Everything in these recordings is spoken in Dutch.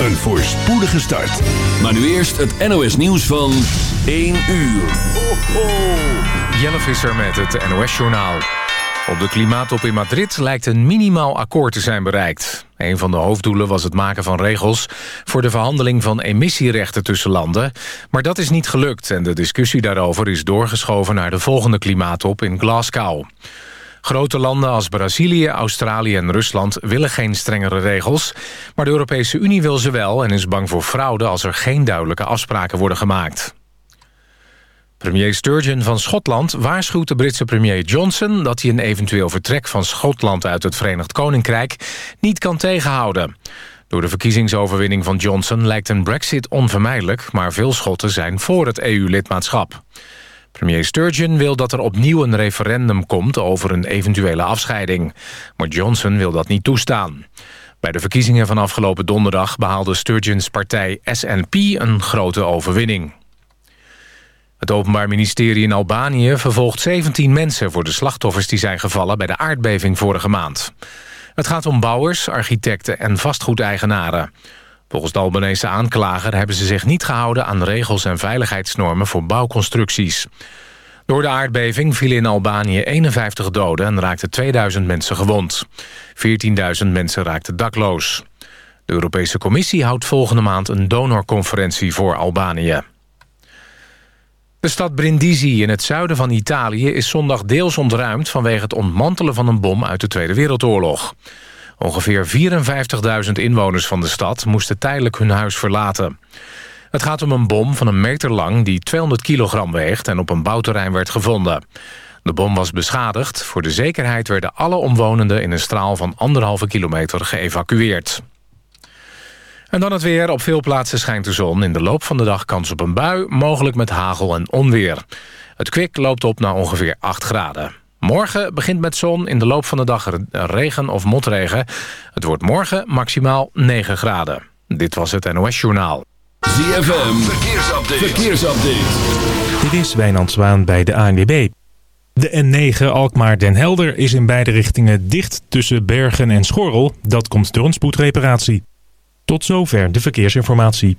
een voorspoedige start. Maar nu eerst het NOS nieuws van 1 uur. Ho, ho. Jelle Visser met het NOS-journaal. Op de klimaattop in Madrid lijkt een minimaal akkoord te zijn bereikt. Een van de hoofddoelen was het maken van regels... voor de verhandeling van emissierechten tussen landen. Maar dat is niet gelukt en de discussie daarover is doorgeschoven... naar de volgende klimaattop in Glasgow. Grote landen als Brazilië, Australië en Rusland willen geen strengere regels. Maar de Europese Unie wil ze wel en is bang voor fraude... als er geen duidelijke afspraken worden gemaakt. Premier Sturgeon van Schotland waarschuwt de Britse premier Johnson... dat hij een eventueel vertrek van Schotland uit het Verenigd Koninkrijk... niet kan tegenhouden. Door de verkiezingsoverwinning van Johnson lijkt een brexit onvermijdelijk... maar veel Schotten zijn voor het EU-lidmaatschap. Premier Sturgeon wil dat er opnieuw een referendum komt over een eventuele afscheiding. Maar Johnson wil dat niet toestaan. Bij de verkiezingen van afgelopen donderdag behaalde Sturgeons partij SNP een grote overwinning. Het Openbaar Ministerie in Albanië vervolgt 17 mensen... voor de slachtoffers die zijn gevallen bij de aardbeving vorige maand. Het gaat om bouwers, architecten en vastgoedeigenaren. Volgens de Albanese aanklager hebben ze zich niet gehouden... aan regels en veiligheidsnormen voor bouwconstructies. Door de aardbeving vielen in Albanië 51 doden... en raakten 2000 mensen gewond. 14.000 mensen raakten dakloos. De Europese Commissie houdt volgende maand een donorconferentie voor Albanië. De stad Brindisi in het zuiden van Italië is zondag deels ontruimd... vanwege het ontmantelen van een bom uit de Tweede Wereldoorlog. Ongeveer 54.000 inwoners van de stad moesten tijdelijk hun huis verlaten. Het gaat om een bom van een meter lang die 200 kilogram weegt... en op een bouwterrein werd gevonden. De bom was beschadigd. Voor de zekerheid werden alle omwonenden in een straal van anderhalve kilometer geëvacueerd. En dan het weer. Op veel plaatsen schijnt de zon. In de loop van de dag kans op een bui, mogelijk met hagel en onweer. Het kwik loopt op naar ongeveer 8 graden. Morgen begint met zon, in de loop van de dag regen of motregen. Het wordt morgen maximaal 9 graden. Dit was het NOS Journaal. ZFM, verkeersupdate. verkeersupdate. Dit is Wijnand Zwaan bij de ANWB. De N9 Alkmaar-Den Helder is in beide richtingen dicht tussen Bergen en Schorrel. Dat komt door een spoedreparatie. Tot zover de verkeersinformatie.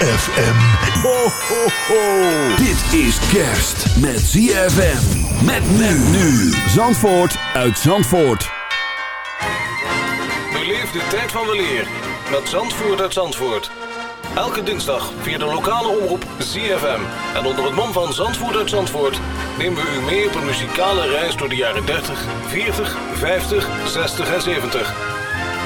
ZFM. Ho, ho, ho. Dit is kerst met ZFM. Met men nu. Zandvoort uit Zandvoort. Beleef de tijd van weleer met Zandvoort uit Zandvoort. Elke dinsdag via de lokale omroep ZFM. En onder het mom van Zandvoort uit Zandvoort nemen we u mee op een muzikale reis door de jaren 30, 40, 50, 60 en 70.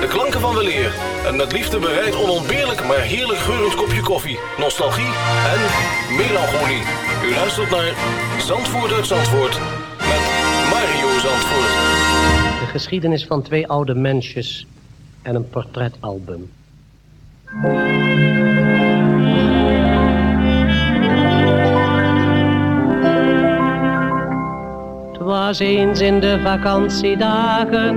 De klanken van weleer en met liefde bereid onontbeerlijk maar heerlijk geurend kopje koffie, nostalgie en melancholie. U luistert naar Zandvoort uit Zandvoort met Mario Zandvoort. De geschiedenis van twee oude mensjes en een portretalbum. Het was eens in de vakantiedagen,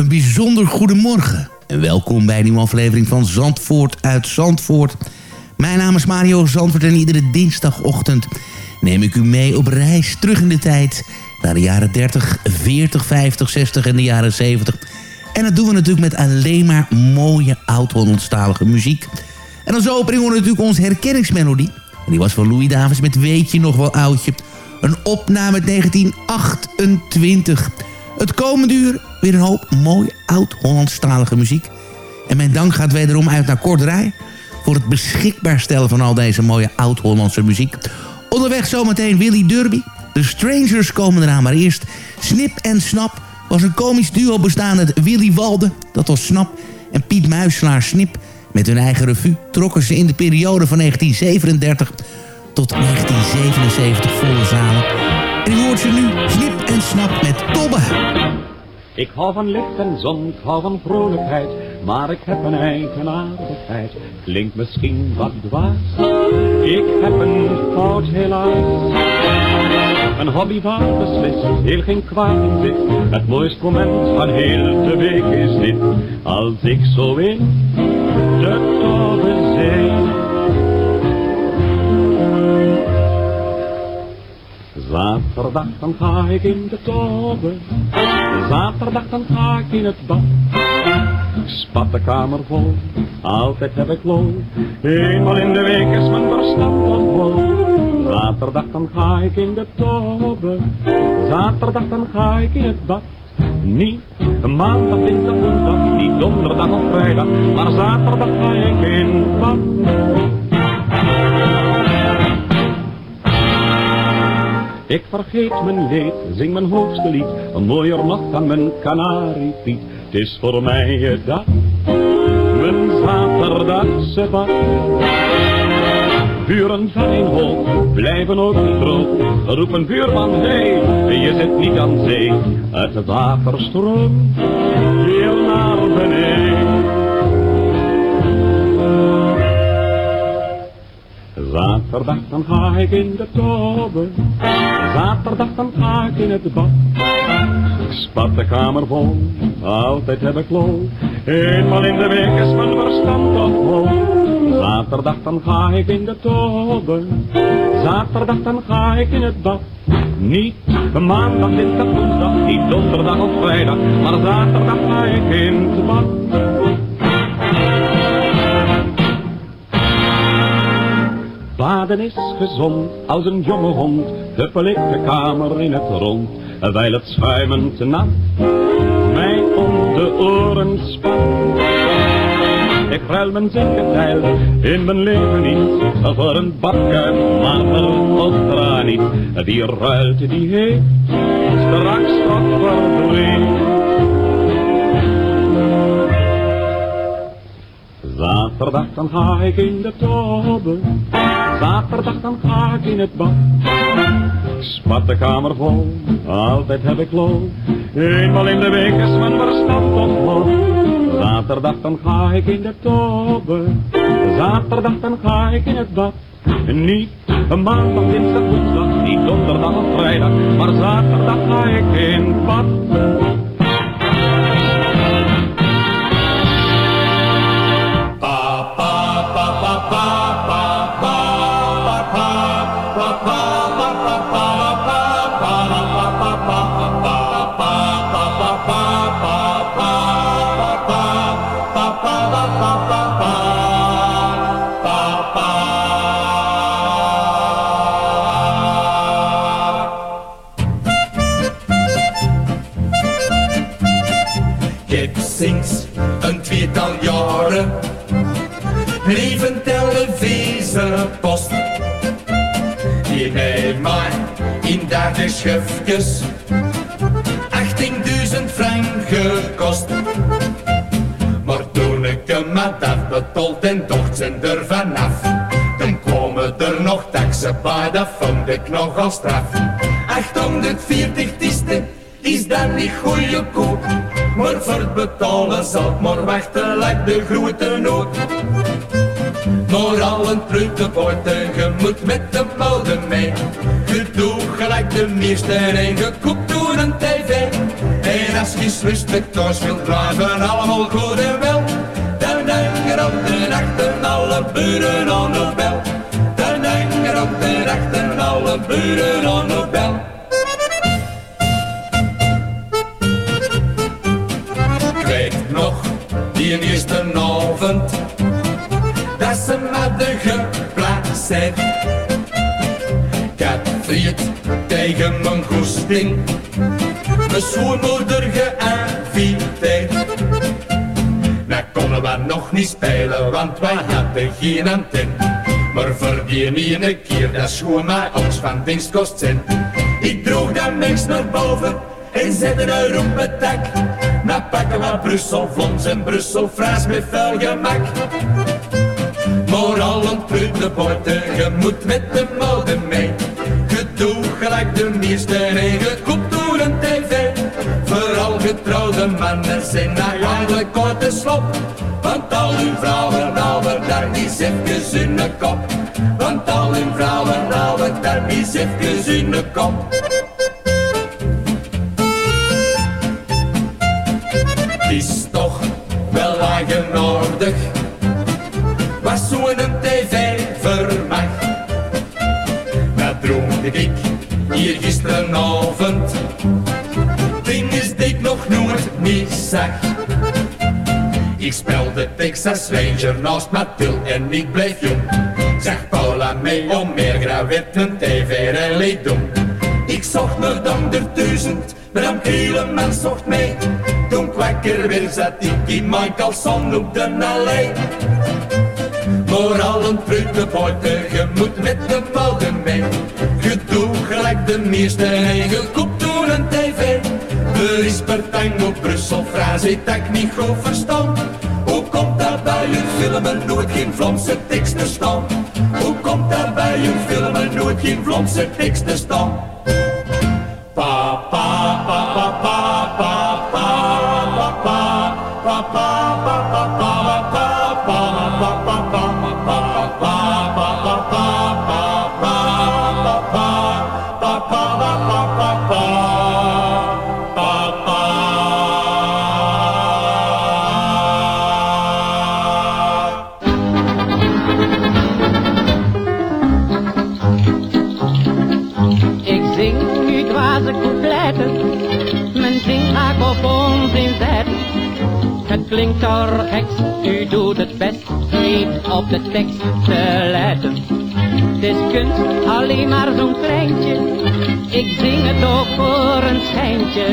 Een bijzonder goedemorgen en welkom bij een nieuwe aflevering van Zandvoort uit Zandvoort. Mijn naam is Mario Zandvoort en iedere dinsdagochtend neem ik u mee op reis terug in de tijd... naar de jaren 30, 40, 50, 60 en de jaren 70. En dat doen we natuurlijk met alleen maar mooie oud-Hollandstalige muziek. En als opening horen we natuurlijk onze herkenningsmelodie. En die was van Louis Davids met Weet je nog wel oudje. Een opname uit 1928. Het komende uur weer een hoop mooi oud-Hollandstalige muziek. En mijn dank gaat wederom uit naar Kort Rij... voor het beschikbaar stellen van al deze mooie oud-Hollandse muziek. Onderweg zometeen Willy Derby. De Strangers komen eraan, maar eerst Snip en Snap was een komisch duo bestaande uit Willy Walde, dat was Snap, en Piet Muislaar Snip. Met hun eigen revue trokken ze in de periode van 1937 tot 1977 volle zalen. En u hoort ze nu, Snip en Snap met Tobbe. Ik hou van licht en zon, ik hou van vrolijkheid, maar ik heb een eigenaardigheid. Klinkt misschien wat dwaas, ik heb een fout helaas. Een hobby waar beslist heel geen kwaad in zit. Het mooiste moment van heel de week is dit, als ik zo in de tobbe zee. Zaterdag dan ga ik in de tobbe, zaterdag dan ga ik in het bad. Ik spat de kamer vol, altijd heb ik lol, eenmaal in de week is mijn verstand dan vol. Zaterdag dan ga ik in de tobbe, zaterdag dan ga ik in het bad. Niet maandag, dinsdag, woensdag, niet donderdag of vrijdag, maar zaterdag ga ik in het bad. Ik vergeet mijn leed, zing mijn hoogste lied, een mooier nog dan mijn kanariepiet. Het is voor mij je dag, mijn zaterdagse bad. Buren van een hoog, blijven ook droog. Roep een buurman, hey, je zit niet aan zee. Het water stroomt heel naar beneden. Zaterdag dan ga ik in de tobbe, zaterdag dan ga ik in het bad. Ik spat de kamer vol, altijd heb ik lol, eenmaal in de week is mijn verstand toch vol. Zaterdag dan ga ik in de tobbe, zaterdag dan ga ik in het bad. Niet maandag, dinsdag, woensdag, niet donderdag of vrijdag, maar zaterdag ga ik in het bad. Baden is gezond als een jonge hond, huppel ik de kamer in het rond, wijl het schuimend nat mij om de oren spat. Ik ruil mijn zinketeil in mijn leven niet, voor een bakkuip, marmer of graniet. Die ruilt, die heeft straks wat verdriet. Zaterdag dan ga ik in de tobbe, zaterdag dan ga ik in het bad. Spat de kamer vol, altijd heb ik lol, eenmaal in de week is mijn verstand vol. Zaterdag dan ga ik in de tobbe, zaterdag dan ga ik in het bad. Niet een maandag, dinsdag, woensdag, niet donderdag of vrijdag, maar zaterdag ga ik in bad. Schufjes 18.000 frank gekost. Maar toen ik hem had afbetaald en docht zijn er vanaf. Dan komen er nog taxen bij, dat vond ik nogal straf. 840 tisten is dan niet goede koop. Maar voor het betalen zal maar wachten, lijkt de grote nood. Al een prutenpoorten, je moet met de mode mee. Je doet gelijk de meeste en je koopt toen een tv. En als je thuis wilt blijven, allemaal goed en wel. Dan hangen op de nachten alle buren aan de bel. Dan hangen op de nachten alle buren aan goesting, mijn schoonmoeder geïnviteerd. Nou konden we nog niet spelen, want wij hadden geen antenne. Maar voor die ene keer, dat gewoon maar ons van dienst kost zijn. Ik droeg dat mens naar boven en zette een roepetak. Na pakken wat Brussel vlons en Brussel fraas met vuil gemak. Maar al een prute porten, je moet met de mode mee. Gelijk de meeste en je koopt door een tv. Vooral getrouwde mannen zijn nou eigenlijk korte slop. Want al uw vrouwen houden daar niet even in de kop. Want al uw vrouwen houden daar niet even in de kop. Het is toch wel eigenaardig wat zo'n tv vermag. Dat droomde ik hier gisteravond, dingen die ik nog nooit zag. Ik speelde Texas Ranger naast Mathilde en ik bleef jong. Zag Paula mee om meer gravetten tv-rally doen. Ik zocht me dan de duizend, Bram Krieleman zocht mee. Toen kwakker weer zat ik in mijn op de allee. Maar al een prute poorten, je moet met de mode mee. Je doet gelijk de meeste en je koopt door een tv. Er is partij op Brussel, frase dat ik niet goed verstaan. Hoe komt dat bij uw filmen nooit geen Vlaamse teksten staan? Hoe komt dat bij uw filmen nooit geen Vlaamse teksten staan? Pa, pa, pa, pa, klinkt heks, u doet het best, niet op de tekst te letten. Het is kunst, alleen maar zo'n treintje, ik zing het ook voor een schijntje.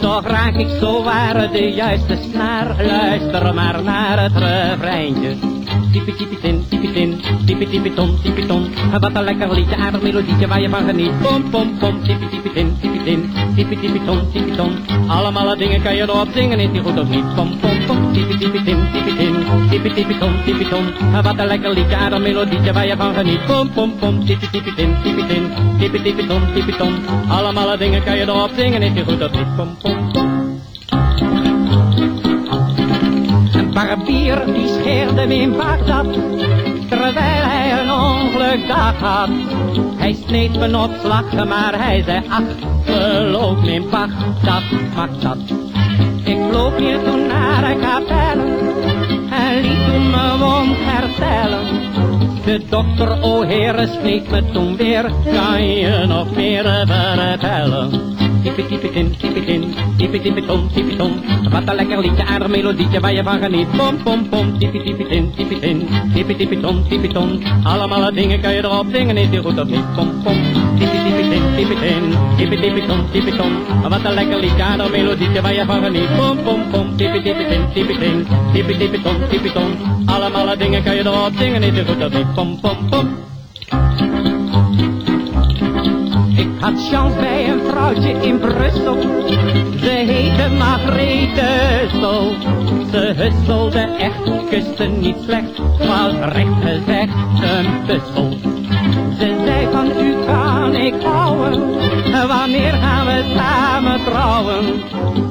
Toch raak ik zo waar de juiste snaar, luister maar naar het refreintje. Tipi tipi tin, tipi tin, tipi tipi ton, tipi ton. Wat een lekker liedje, aardig melodietje waar je van geniet. Pom pom pom, tipi tipi tin, tipi tin, tipi tipi ton, tipi ton. Allemaal dingen kan je erop zingen, is die goed of niet? Pom pom pom, tipi tipi tin, tipi tin, tipi tipi ton, tipi ton. Wat een lekker liedje, aardig melodietje waar je van geniet. Pom pom pom, tipi tipi tin, tipi tin, tipi tipi ton, tipi ton. Allemaal dingen kan je erop zingen, is die goed of niet? Pom pom pom. Barbier die scheerde me in Bagdad, terwijl hij een ongelukdag had. Hij sneed me op slag, maar hij zei ach, geloof me in Bagdad, Bagdad. Ik vloog hier toen naar de kapellen en liet toen mijn wond herstellen. De dokter, o heren, sneed me toen weer, kan je nog meer vertellen? Keep it, keep it in, keep it in. Keep it, keep it on, keep it on. Wat een lekker liedje, aardig melodietje waar je van geniet. Pom, pom, pom. Keep it, keep it in, keep it in. Keep it, keep it on, keep it on. Allemaal dingen kan je erop zingen, is die goed of niet? Pom, pom. Keep it, keep it in, keep it in. Keep it, keep it on, keep it on. Wat een lekker liedje, aardig melodietje waar je van geniet. Pom, pom, pom. Keep it, keep it in, keep it in. Keep it, keep it on, keep it on. Allemaal dingen kan je erop zingen, is die goed of niet? Pom, pom, pom. Had chance bij een vrouwtje in Brussel. Ze heette Margrethe Sol. Ze husselde echt, kuste niet slecht. Was recht gezegd een puzzle. Ze zei van u kan ik houden. Wanneer gaan we samen trouwen?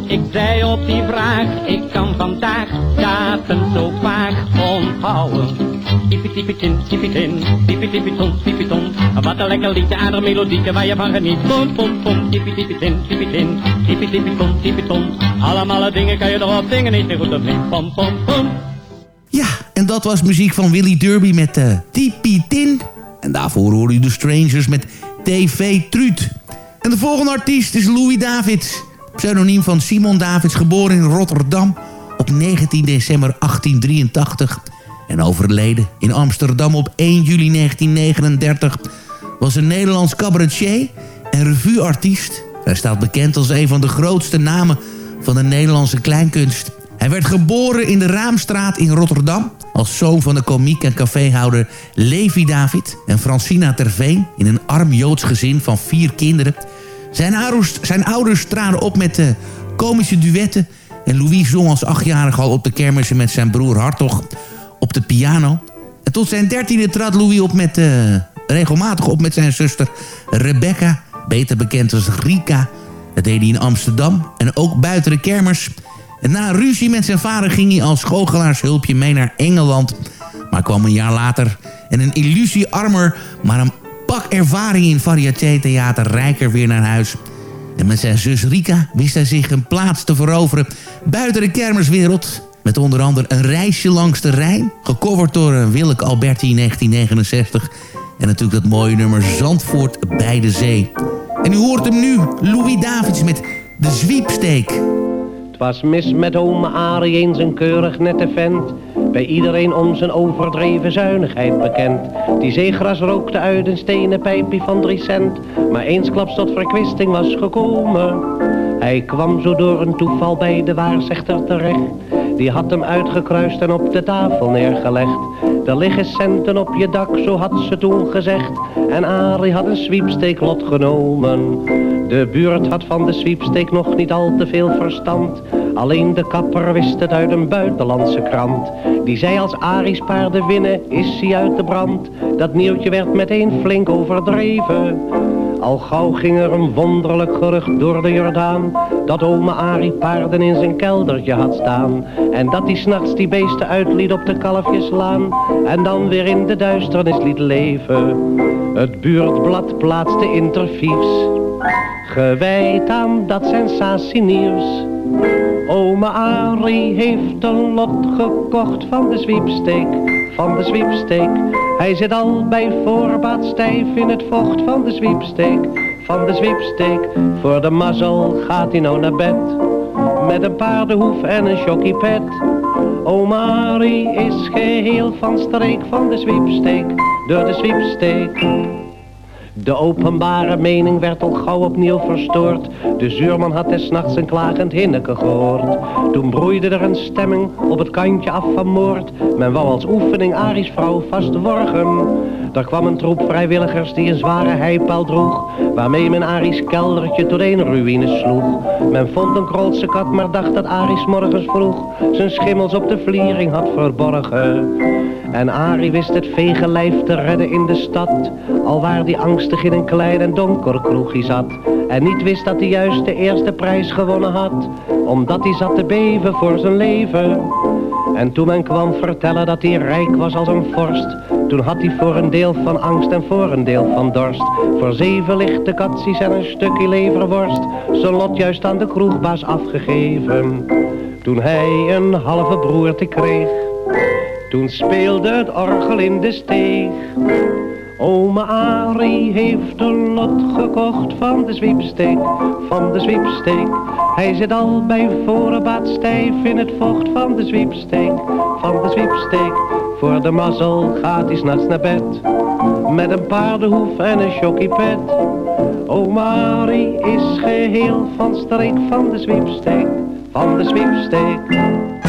Ik zei op die vraag, ik kan vandaag datum zo vaag onthouden. Tipi tipi tin, tipi tin, tipi tipi ton, tipi ton. Wat een lekker liedje, aardig melodietje waar je van geniet. Pom pom pom, tipi tipi tin, tipi tin, tipi tipi ton, tipi ton. Allemaal dingen kan je erop zingen, is die goed of niet? Pom pom pom. En dat was muziek van Willy Derby met uh. En daarvoor hoorde u de Strangers met TV Truut. En de volgende artiest is Louis Davids. Pseudoniem van Simon Davids, geboren in Rotterdam op 19 december 1883. En overleden in Amsterdam op 1 juli 1939. Was een Nederlands cabaretier en revueartiest. Hij staat bekend als een van de grootste namen van de Nederlandse kleinkunst. Hij werd geboren in de Raamstraat in Rotterdam. als zoon van de komiek en caféhouder Levi David en Francina Terveen... in een arm Joods gezin van vier kinderen. Zijn ouders, zijn ouders traden op met de komische duetten... en Louis zong als achtjarige al op de kermissen met zijn broer Hartog op de piano. En tot zijn dertiende trad Louis op met, eh, regelmatig op met zijn zuster Rebecca, beter bekend als Rika. Dat deed hij in Amsterdam en ook buiten de kermers. En na een ruzie met zijn vader ging hij als goochelaarshulpje mee naar Engeland. Maar kwam een jaar later en een illusie armer, maar een pak ervaring in variété-theater rijker weer naar huis. En met zijn zus Rika wist hij zich een plaats te veroveren buiten de kermerswereld. Met onder andere een reisje langs de Rijn, gecoverd door Willeke Alberti in 1969. En natuurlijk dat mooie nummer Zandvoort bij de Zee. En u hoort hem nu, Louis Davids met De Zwiepsteek. Het was mis met ome Arie eens een keurig nette vent. Bij iedereen om zijn overdreven zuinigheid bekend. Die zeegras rookte uit een stenen pijpje van drie cent. Maar eensklaps tot verkwisting was gekomen. Hij kwam zo door een toeval bij de waarzegter terecht. Die had hem uitgekruist en op de tafel neergelegd. Er liggen centen op je dak, zo had ze toen gezegd. En Arie had een sweepsteeklot genomen. De buurt had van de sweepsteek nog niet al te veel verstand. Alleen de kapper wist het uit een buitenlandse krant. Die zei als Arie's paarden winnen, is hij uit de brand. Dat nieuwtje werd meteen flink overdreven. Al gauw ging er een wonderlijk gerucht door de Jordaan Dat ome Arie paarden in zijn keldertje had staan En dat hij s'nachts die beesten uitliet op de kalfjeslaan En dan weer in de duisternis liet leven Het buurtblad plaatste interviews Gewijd aan dat sensatienieuws Ome Arie heeft een lot gekocht van de zwiepsteek, van de zwiepsteek. Hij zit al bij voorbaat stijf in het vocht van de zwiepsteek, van de zwiepsteek. Voor de mazzel gaat hij nou naar bed, met een paardenhoef en een chockiepet. Ome Arie is geheel van streek van de zwiepsteek, door de zwiepsteek. De openbare mening werd al gauw opnieuw verstoord. De zuurman had des nachts een klagend hinneke gehoord. Toen broeide er een stemming op het kantje af van moord. Men wou als oefening Aries vrouw vastworgen. Er kwam een troep vrijwilligers die een zware heipaal droeg. Waarmee men Aries keldertje tot een ruïne sloeg. Men vond een krolse kat, maar dacht dat Aries morgens vroeg zijn schimmels op de vliering had verborgen. En Arie wist het vege lijf te redden in de stad. Al waar die angstig in een klein en donker kroegje zat. En niet wist dat hij juist de eerste prijs gewonnen had. Omdat hij zat te beven voor zijn leven. En toen men kwam vertellen dat hij rijk was als een vorst. Toen had hij voor een deel van angst en voor een deel van dorst. Voor zeven lichte katsies en een stukje leverworst. Zijn lot juist aan de kroegbaas afgegeven. Toen hij een halve broerte kreeg. Toen speelde het orgel in de steeg. Ome Arie heeft een lot gekocht van de zwiepsteek, van de zwiepsteek. Hij zit al bij voorbaat stijf in het vocht van de zwiepsteek, van de zwiepsteek. Voor de mazzel gaat hij s'nachts naar bed, met een paardenhoef en een chockiepet. Ome Arie is geheel van streek van de zwiepsteek, van de zwiepsteek.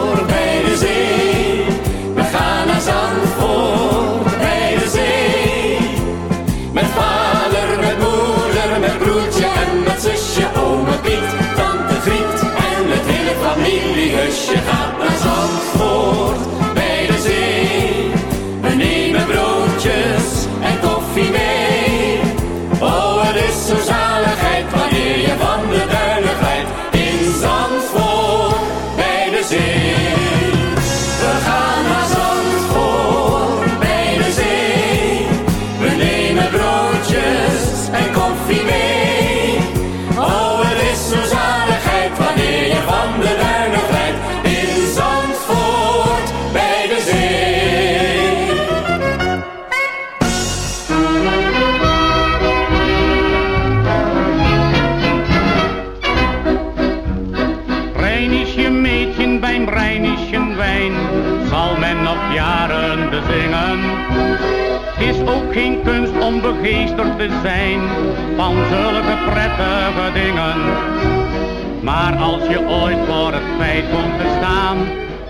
familiehusje gaat begeesterd te zijn van zulke prettige dingen. Maar als je ooit voor het feit komt te staan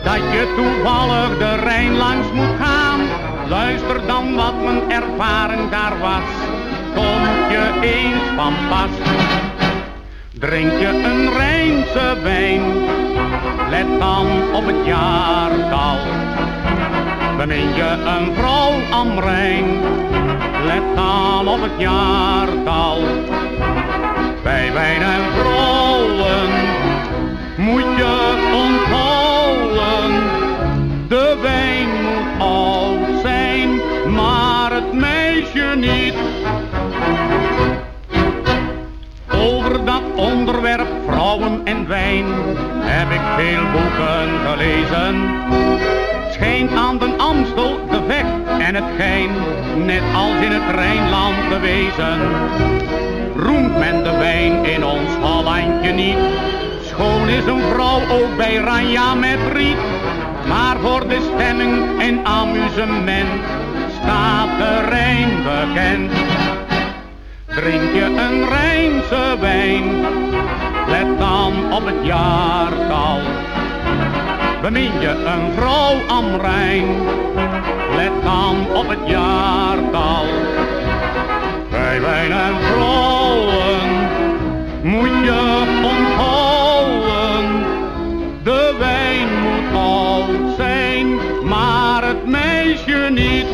dat je toevallig de Rijn langs moet gaan, luister dan wat mijn ervaring daar was. Komt je eens van pas. Drink je een Rijnse wijn, let dan op het jaartal. Bemin je een vrouw am Rijn, let dan op het jaartal. Bij wijn en vrouwen moet je onthouden, de wijn moet oud zijn, maar het meisje niet. Over dat onderwerp vrouwen en wijn heb ik veel boeken gelezen. Schijnt aan den Amstel, de Vecht en het Gein, net als in het Rijnland te wezen. Roemt men de wijn in ons Hollandje niet, schoon is een vrouw ook bij Ranja met riet. Maar voor de stemming en amusement staat de Rijn bekend. Drink je een Rijnse wijn, let dan op het jaartal. Bemin je een vrouw am Rijn, let dan op het jaartal. Bij wijn en vrouwen moet je onthouden, de wijn moet oud zijn, maar het meisje niet.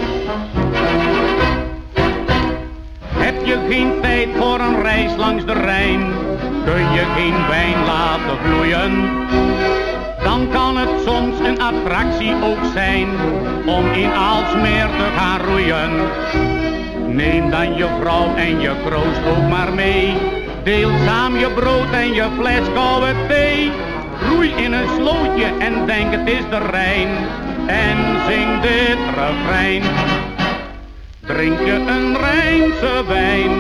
Heb je geen tijd voor een reis langs de Rijn? Kun je geen wijn laten vloeien? Dan kan het soms een attractie ook zijn om in Aalsmeer te gaan roeien. Neem dan je vrouw en je kroost ook maar mee. Deel samen je brood en je fles koude thee. Roei in een slootje en denk het is de Rijn. En zing dit refrein. Drink je een Rijnse wijn,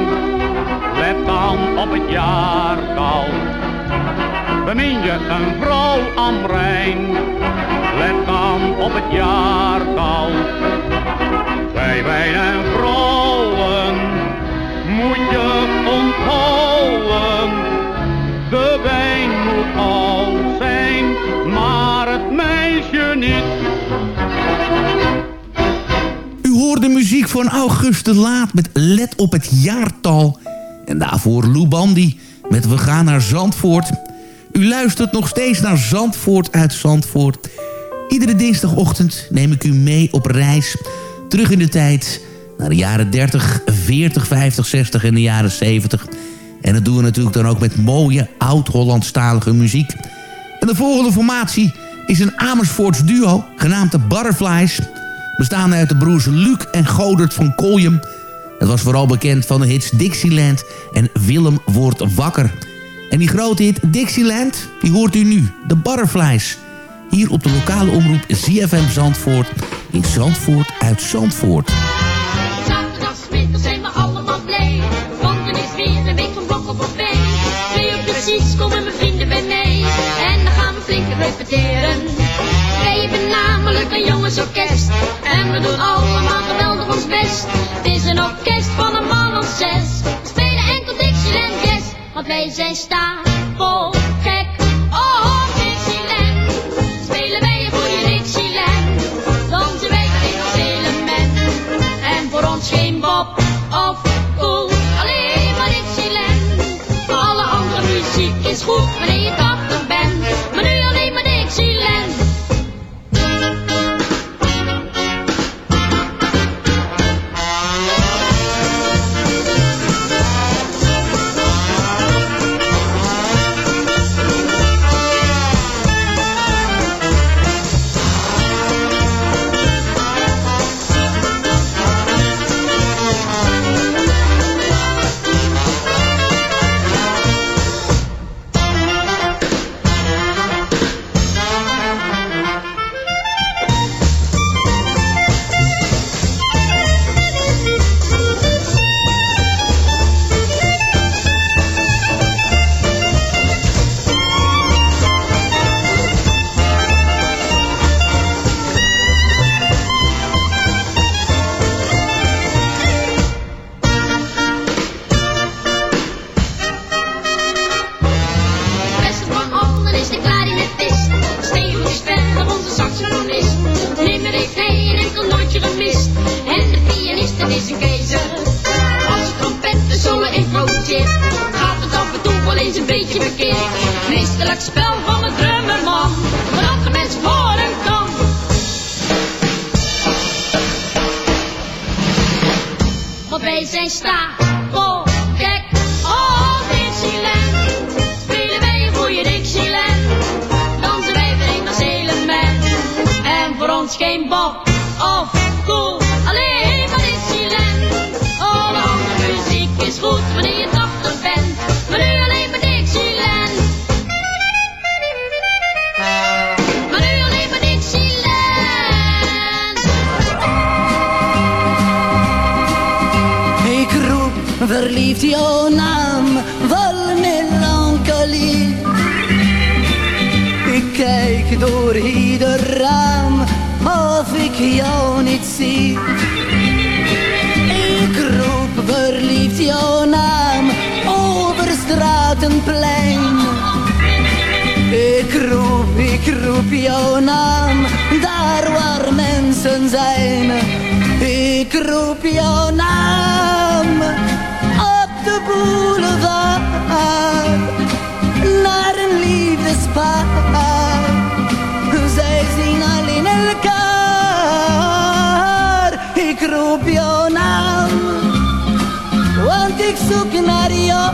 let dan op het jaartal. Bemin je een vrouw am Rijn? Let dan op het jaartal. Bij wijn en vrouwen moet je onthouden. De wijn moet al zijn, maar het meisje niet. U hoort de muziek van August de Laat met Let op het jaartal. En daarvoor Lou Bandy met We gaan naar Zandvoort. U luistert nog steeds naar Zandvoort uit Zandvoort. Iedere dinsdagochtend neem ik u mee op reis. Terug in de tijd naar de jaren 30, 40, 50, 60 en de jaren 70. En dat doen we natuurlijk dan ook met mooie oud-Hollandstalige muziek. En de volgende formatie is een Amersfoorts duo, genaamd de Butterflies. Bestaande uit de broers Luc en Godert van Koljem. Het was vooral bekend van de hits Dixieland en Willem wordt wakker. En die grote hit Dixieland, die hoort u nu, de Butterflies. Hier op de lokale omroep ZFM Zandvoort in Zandvoort uit Zandvoort. Zaterdagmiddag zijn we allemaal blij, want er is weer een week van blok op been. Twee uur precies komen mijn vrienden bij mij, en dan gaan we flink repeteren. Wij hebben namelijk een jongensorkest, en we doen allemaal geweldig ons best. Het is een orkest van een man of zes, want wij zijn stapel roep jouw naam, daar waar mensen zijn. Ik roep jouw naam op de boulevard naar een liefdespaar. Zij zien alleen elkaar. Ik roep jouw naam, want ik zoek naar jou,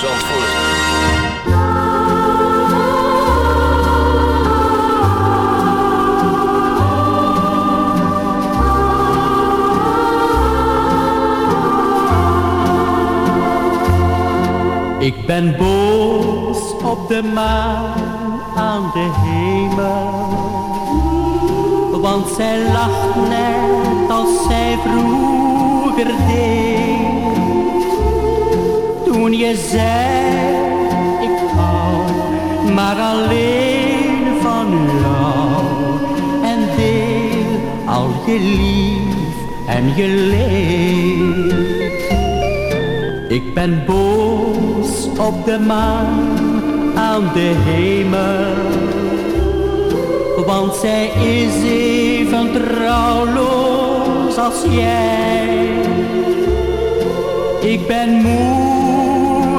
Zandvoort. Ik ben boos op de maan aan de hemel. Want zij lacht net als zij vroeger deed. Je zei, ik hou maar alleen van jou. En deel al je lief en je leed. Ik ben boos op de maan aan de hemel, want zij is even trouwloos als jij. Ik ben moe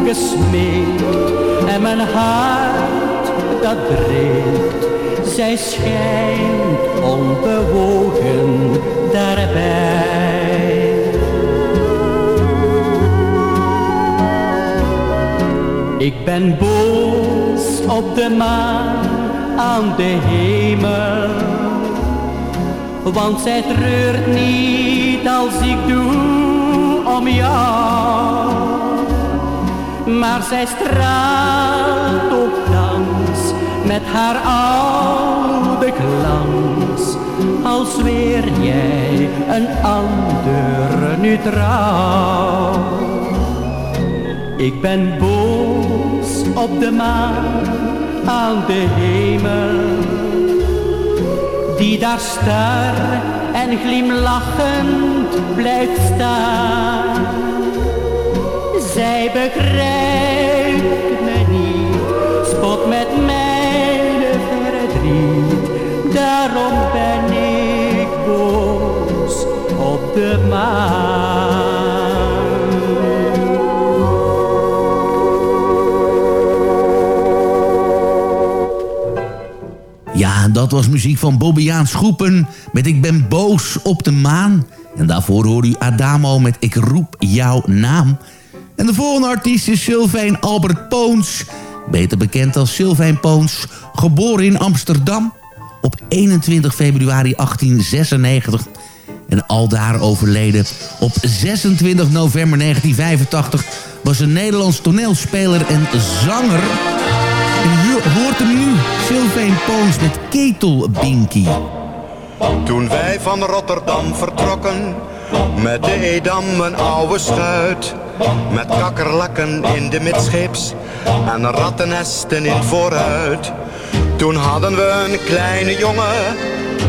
gesmeekt en mijn hart dat breekt. Zij schijnt onbewogen daarbij. Ik ben boos op de maan aan de hemel. Want zij treurt niet als ik doe om jou. Maar zij straalt ook dans met haar oude glans. Als weer jij een ander nu. Ik ben boos op de maan aan de hemel. Die daar star en glimlachend blijft staan. Zij begrijpt me niet, spot met mijn verdriet. Daarom ben ik boos op de maan. Ja, dat was muziek van Bobbejaан Schoepen met Ik ben boos op de maan. En daarvoor hoorde u Adamo met Ik roep jouw naam. En de volgende artiest is Sylvain Albert Poons. Beter bekend als Sylvain Poons. Geboren in Amsterdam op 21 februari 1896. En aldaar overleden op 26 november 1985... was een Nederlands toneelspeler en zanger... U hoort hem nu, Sylvain Poons met Ketelbinky. Toen wij van Rotterdam vertrokken, met de Edam een oude schuit. Met kakkerlakken in de midscheeps en rattennesten in vooruit. Toen hadden we een kleine jongen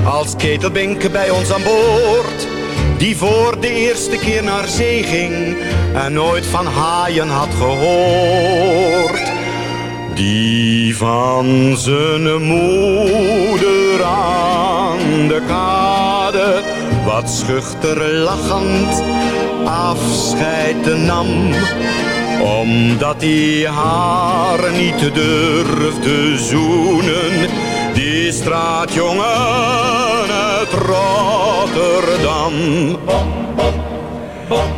als ketelbink bij ons aan boord. Die voor de eerste keer naar zee ging en nooit van haaien had gehoord. Die van zijn moeder aan de kade wat schuchter lachend afscheid nam. Omdat hij haar niet durfde zoenen, die straatjongen uit Rotterdam.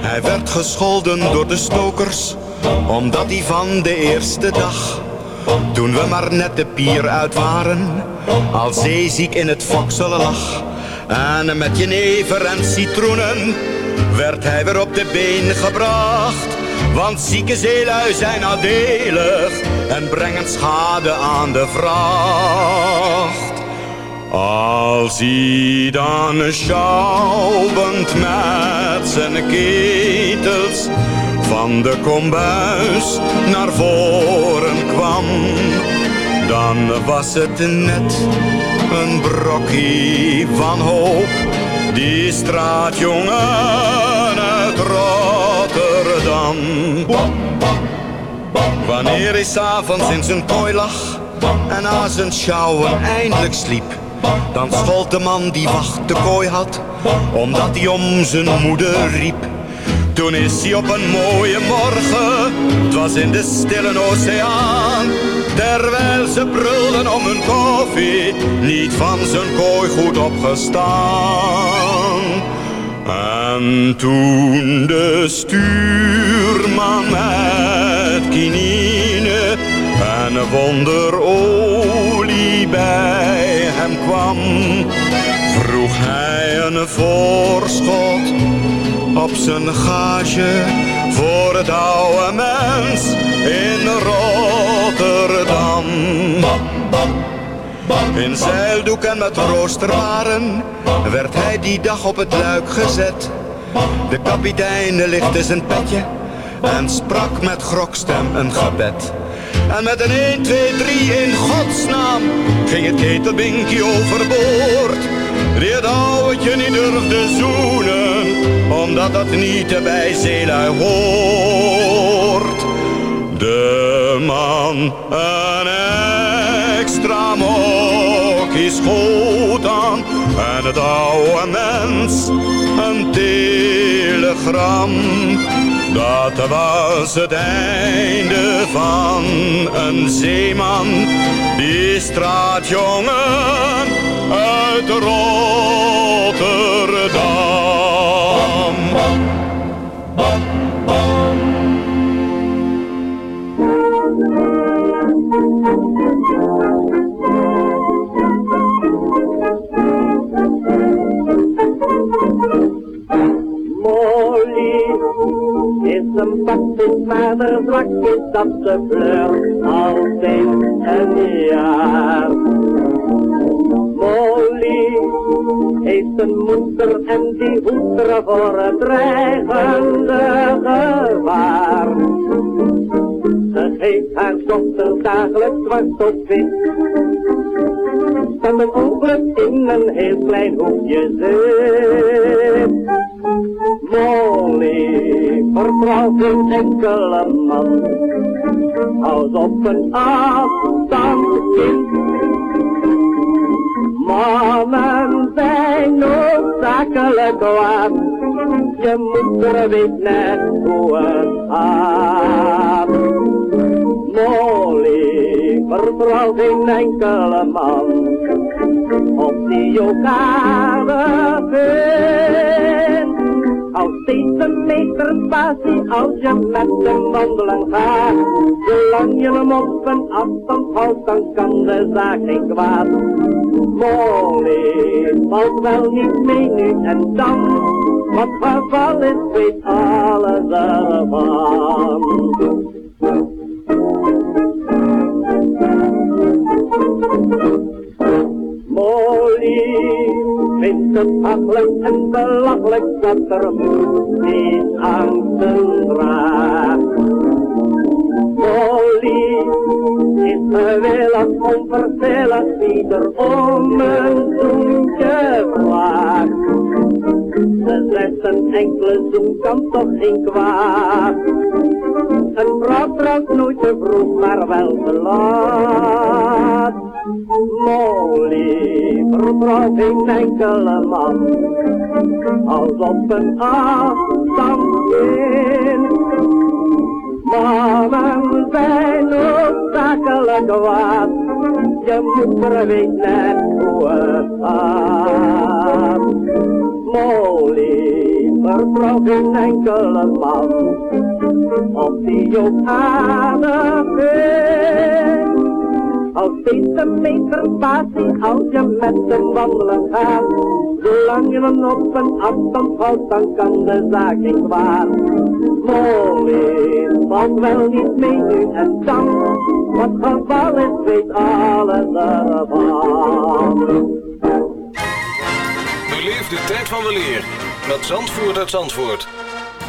Hij werd gescholden door de stokers, omdat hij van de eerste dag Toen we maar net de pier uit waren, al zeeziek in het fokselen lag. En met jenever en citroenen werd hij weer op de been gebracht. Want zieke zeelui zijn nadelig en brengen schade aan de vracht. Als hij dan schouwend met zijn ketels van de kombuis naar voren kwam, dan was het net een brokje van hoop. Die straatjongen uit Rotterdam. Wanneer hij s'avonds in zijn kooi lag en na zijn sjouwen eindelijk sliep, dan schold de man die wacht de kooi had, omdat hij om zijn moeder riep. Toen is hij op een mooie morgen, het was in de stille oceaan, terwijl ze brulden om hun koffie, niet van zijn kooi goed opgestaan. En toen de stuurman met kinine en wonderolie bij hem kwam, vroeg hij een voorschot op zijn gage voor het oude mens in Rotterdam. In zeildoek en met roosterwaren werd hij die dag op het luik gezet. De kapitein lichtte zijn petje en sprak met grokstem een gebed. En met een 1, 2, 3 in godsnaam ging het ketelbinkie overboord. Die het niet durfde zoenen, omdat dat niet bij zeelui hoort. De man een extra mokkie schoot aan en het oude mens een telegram. Dat was het einde van een zeeman, die straatjongen uit Rotterdam. Molly is een bakvis, maar de zwak is dat ze flirt altijd een jaar. Molly heeft een moeder en die hoedt er voor het dreigende gevaar. Ze geeft haar dochter dagelijks zwart op wit. En een ongeluk in een heel klein hoekje zit. Molly vertrouwt geen enkele man. Houd op een afstand, kind. Mannen zijn noodzakelijk kwaad. Je moeder weet net hoe het gaat. Molly vertrouwt geen enkele man. Op die elkaar vindt. Als steeds een meter spatie als je met hem wandelen gaat. Zolang je hem op een afstand houdt, dan kan de zaak geen kwaad. Molly valt wel niet mee nu en dan. Wat geval is, weet alles ervan. Molly vindt het achelijk en belachelijk dat er moed niet angsten draagt. Molly is gewillig, onverschillig, ieder om een zoentje. Ze zegt een enkele zoen kan toch geen kwaad. Een trouwt nooit te vroeg, maar wel te laat. Molly vertrouwt geen enkele man, als op een afstand in. Mannen zijn noodzakelijk kwaad, je moeder weet net hoe het gaat. Molly vertrouwt geen enkele man, of die aardig vindt. Al steeds een meter verbazing als je met hem wandelen gaat. Zolang je hem op een afstand houdt, dan kan de zaak niet waar. Molly valt wel niet mee nu en dan. Wat geval is, weet alles ervan. Beleef de tijd van weleer met Zandvoort uit Zandvoort.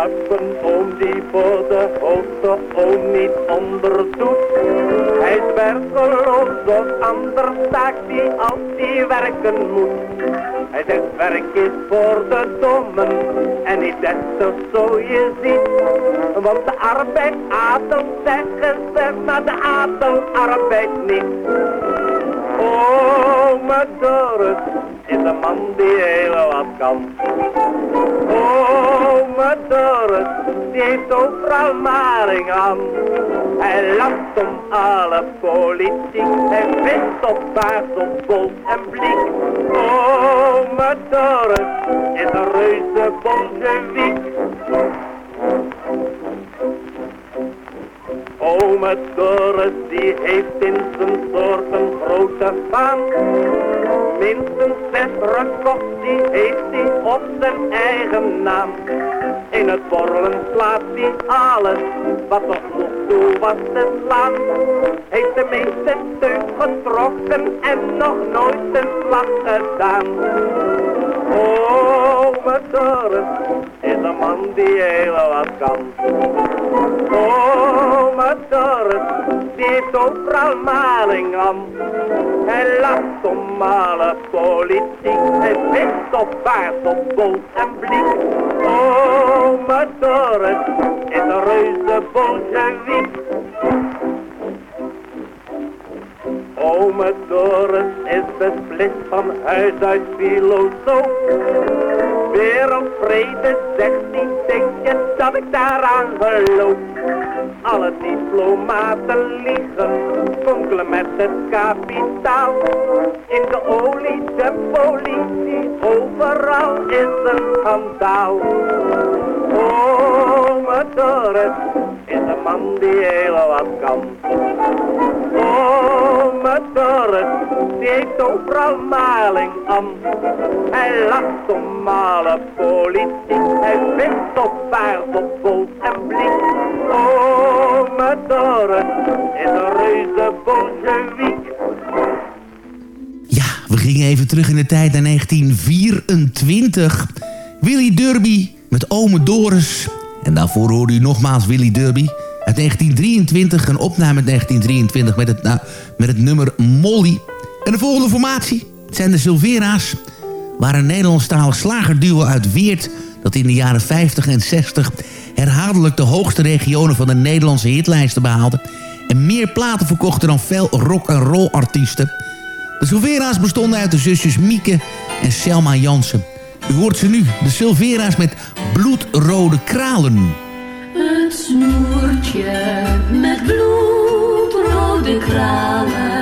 Een oom die voor de hoogste oom niet onderdoet. Hij is werkeloos, dus anders staat hij als hij werken moet. Hij zegt werk is voor de dommen en niet desto zo je ziet. Want de arbeid adelt zeggen ze, maar de adel arbeidt niet. Ome Doris is een man die heel wat kan. Doris, die heeft overal aan. Hij lacht om alle politiek, hij wist op paard, op bol en blik. Ome Doris is een reuze bolsjewiek. Ome Doris die heeft in zijn soort een grote baan. Minstens zes records die heeft hij op zijn eigen naam. In het borrelen slaat hij alles wat tot nog toe was te slaan. Heeft de meeste teug getrokken en nog nooit een slag gedaan. Ome Doris is een man die heel wat kan. Ome Doris, die heeft overal maling aan. Hij lacht om alle politiek, hij wist op paard, op bol en blik. Ome Doris is een reuze bolsjewiek. Ome Doris is beslist van huis uit filosoof. Wereldvrede zegt hij, denk dat ik daaraan geloof? Alle diplomaten liegen, fonkelen met het kapitaal. In de olie, de politie, overal is een schandaal. Ome Doris is een man die heel wat kan. Die heeft overal maling. Hij lacht om alle politiek, hij wint op paard, op bol en blik. Ome Doris is een reuze bolsjewiek. We gingen even terug in de tijd naar 1924. Willy Derby met Ome Doris. En daarvoor hoorde u nogmaals Willy Derby. Uit 1923, een opname uit 1923 met het, nou, met het nummer Molly. En de volgende formatie zijn de Silvera's. Waar een Nederlandstalig slagerduo uit Weert... dat in de jaren 50 en 60 herhaaldelijk de hoogste regionen van de Nederlandse hitlijsten behaalde... en meer platen verkochten dan veel rock-and-roll artiesten... De Silvera's bestonden uit de zusjes Mieke en Selma Jansen. U hoort ze nu, de Silvera's met bloedrode kralen. Het snoertje met bloedrode kralen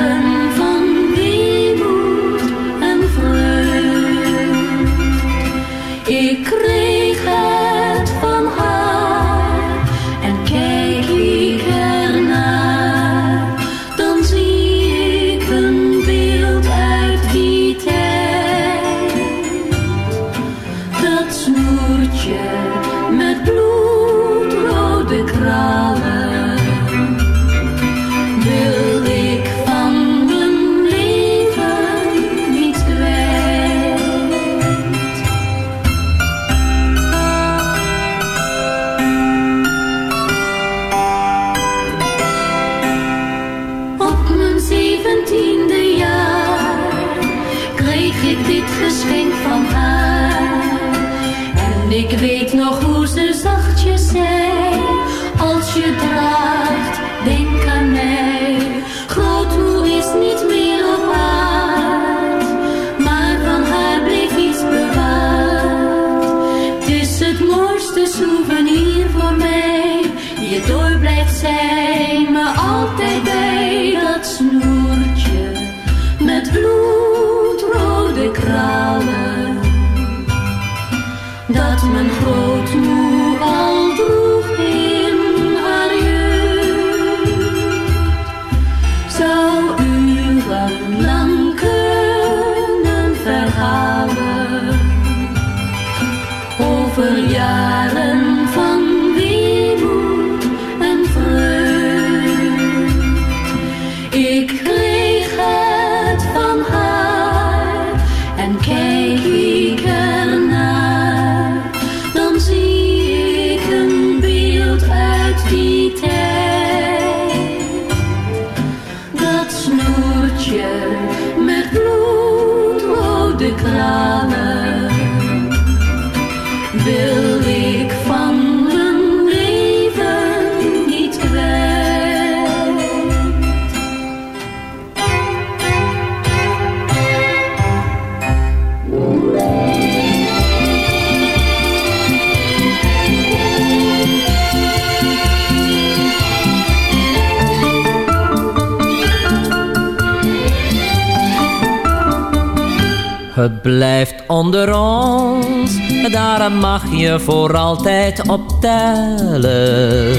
Het blijft onder ons, daar mag je voor altijd op tellen.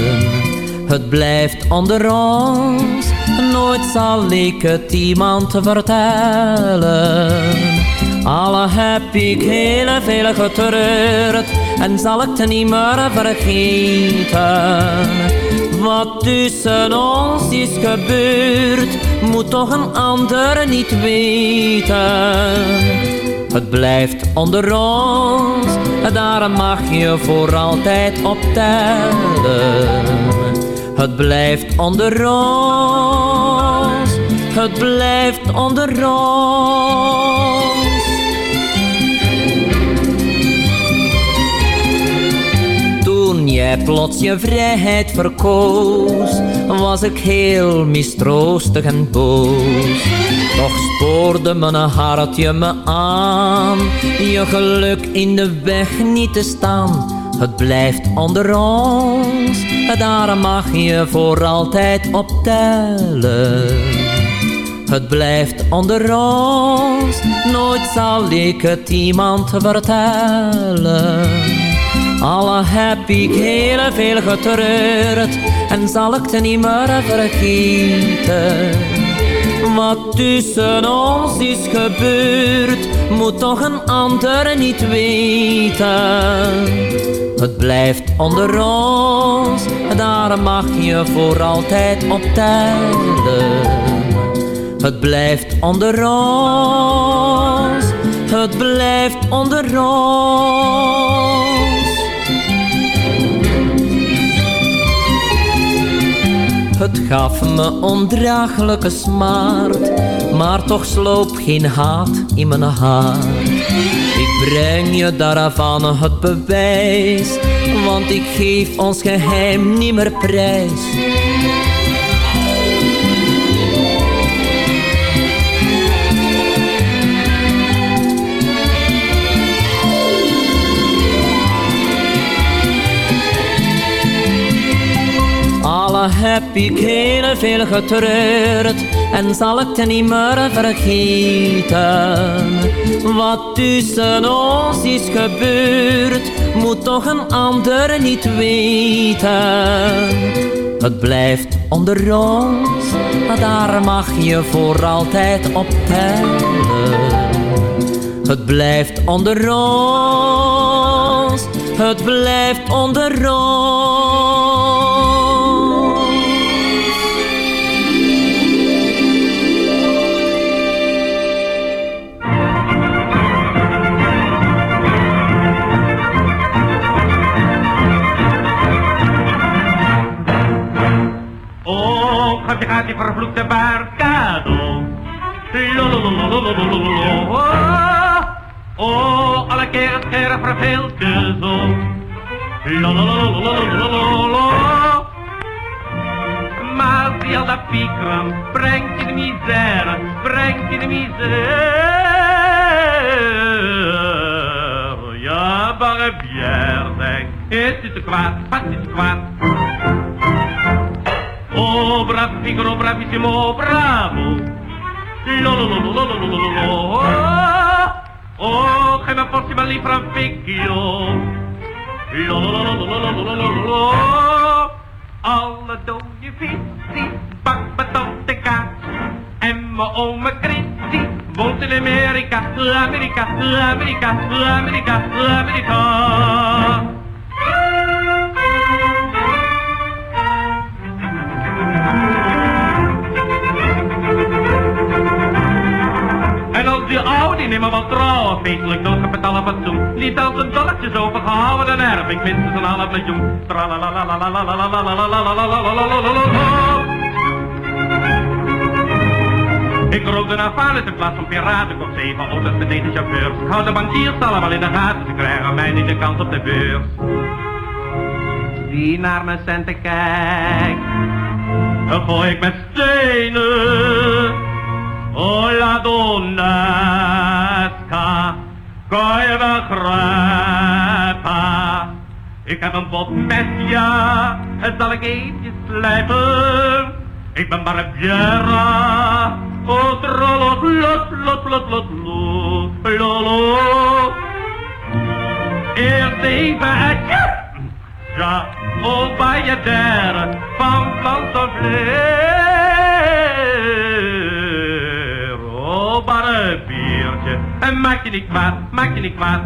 Het blijft onder ons, nooit zal ik het iemand vertellen. Alle heb ik heel veel getreurd en zal ik het niet meer vergeten. Wat tussen ons is gebeurd, moet toch een ander niet weten. Het blijft onder ons, daar mag je voor altijd op tellen. Het blijft onder ons, het blijft onder ons. Jij plots je vrijheid verkoos, was ik heel mistroostig en boos. Toch spoorde mijn hartje me aan, je geluk in de weg niet te staan. Het blijft onder ons, daar mag je voor altijd op tellen. Het blijft onder ons, nooit zal ik het iemand vertellen. Alle heb ik heel veel getreurd en zal ik het niet meer vergeten. Wat tussen ons is gebeurd, moet toch een ander niet weten. Het blijft onder ons, daar mag je voor altijd op tellen. Het blijft onder ons, het blijft onder ons. Het gaf me ondraaglijke smart, maar toch sloop geen haat in mijn hart. Ik breng je daarvan het bewijs, want ik geef ons geheim niet meer prijs. Heb ik heel veel getreurd en zal ik het niet meer vergeten. Wat tussen ons is gebeurd, moet toch een ander niet weten. Het blijft onder ons, daar mag je voor altijd op tellen. Het blijft onder ons, het blijft onder ons. embarcado. Lo, lo, lo, lo, lo, lo lo lo, Oh, alle kerker verveelt de zo, Lo, lo, lo, lo, lo, lo, lo lo, Maar die al dat piekeren brengt je de misère, brengt je de misère. Ja, barre bière, denk, het is te kwaad, wat is te kwaad. Oh, bravo, piccolo, bravissimo, bravo. Lo, lo, lo, lo, lo. Oh, che mi fossi ma lì fra vecchio. Lo. Alle dode visie, bakpatot kaas. En mijn oma Christie woont in Amerika, Amerika, Amerika, Amerika, Amerika. Die nemen wel trouwen, feestelijk doodgepetalen fatsoen. Niet als een dolletjes overgehouden, dan erf ik minstens een half miljoen. Ik naar plaats van piraten. Kocht zeven met negen chauffeurs. De bankiers allemaal in de gaten. Ze krijgen mij niet de kans op de beurs. Die naar mijn centen kijkt. Gooi ik met stenen. Oh la donnesca. Kan begrijpen? Ik heb een bot met ja. En zal ik eentje slijpen. Ik ben Barbiera. Oh, trollo, lot, lot, lot, lot, lot. Eerst even het ja. Oh, bij je der van plant of. Een biertje. En maak je niet kwaad, maak je niet kwaad.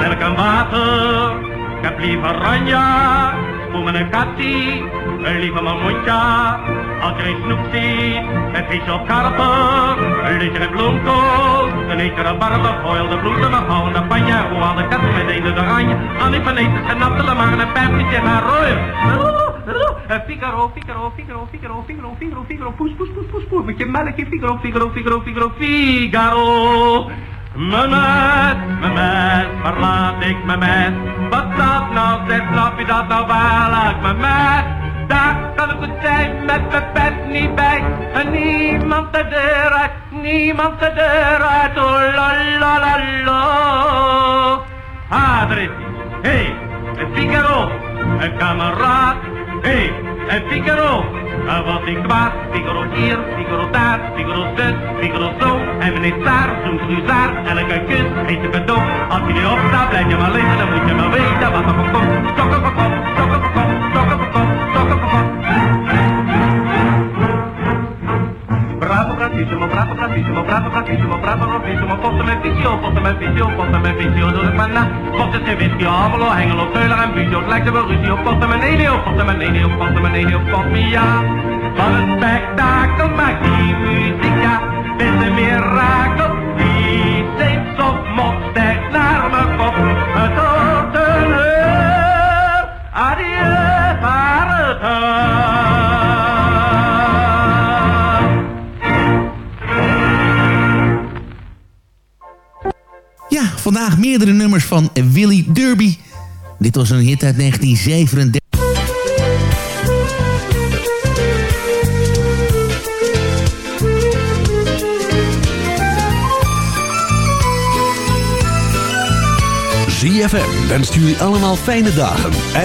Melk en water, ik heb liever ranja. Me een kattie, liever mijn mondje. Als je een snoep ziet, met vis of karper. Een bloemkool, dan eet een barbe. De bloed en een panje. Hoe al de katten met een de oranje. Aan die van eten en nappelen, maar een pijpje gaan rooien. Figaro, Figaro, Figaro, Figaro, Figaro, Figaro, Figaro, poes, poes, poes, poes, poes, met je melkje, Figaro, Figaro, Figaro, Figaro, Figaro. Mijn mes, mijn mes, waar laat ik mijn mes? Wat dat nou, zeg, snap je dat nou wel? Ik mijn mes, daar kan ik het zijn met mijn pet niet bij. En niemand de deur uit, niemand de deur uit, oh la la la la. Ah. Hé, hey, Figaro, een kameraad. Hey, een Figaro. Hij was niet kwaad, Figaro hier, Figaro daar, Figaro zus, Figaro zo. En meneer Saar, zo'n cruzaar, elke kus heet je cadeau. Als je niet opstaat, blijf je maar liggen, dan moet je maar weten wat er voor komt. Stokken voor kop, Bravissimo, bravo, bravissimo, bravo, bravissimo, bravo, bravissimo. Posten met visio, posten met visio, posten met visio, doe ik maar na. Posten zijn whisky, Amelo, Hengelo, Keuler en Buzio. Het lijkt er wel ruzie op, posten met Elio, posten met Elio, posten met Elio, posten ja. Wat een spektakel maakt muziek, ja. Dit is mirakel, die steeds op mot stijgt naar mijn. Het wordt een uur, adieu. Vandaag meerdere nummers van Willy Derby. Dit was een hit uit 1937. ZFM wenst jullie allemaal fijne dagen. En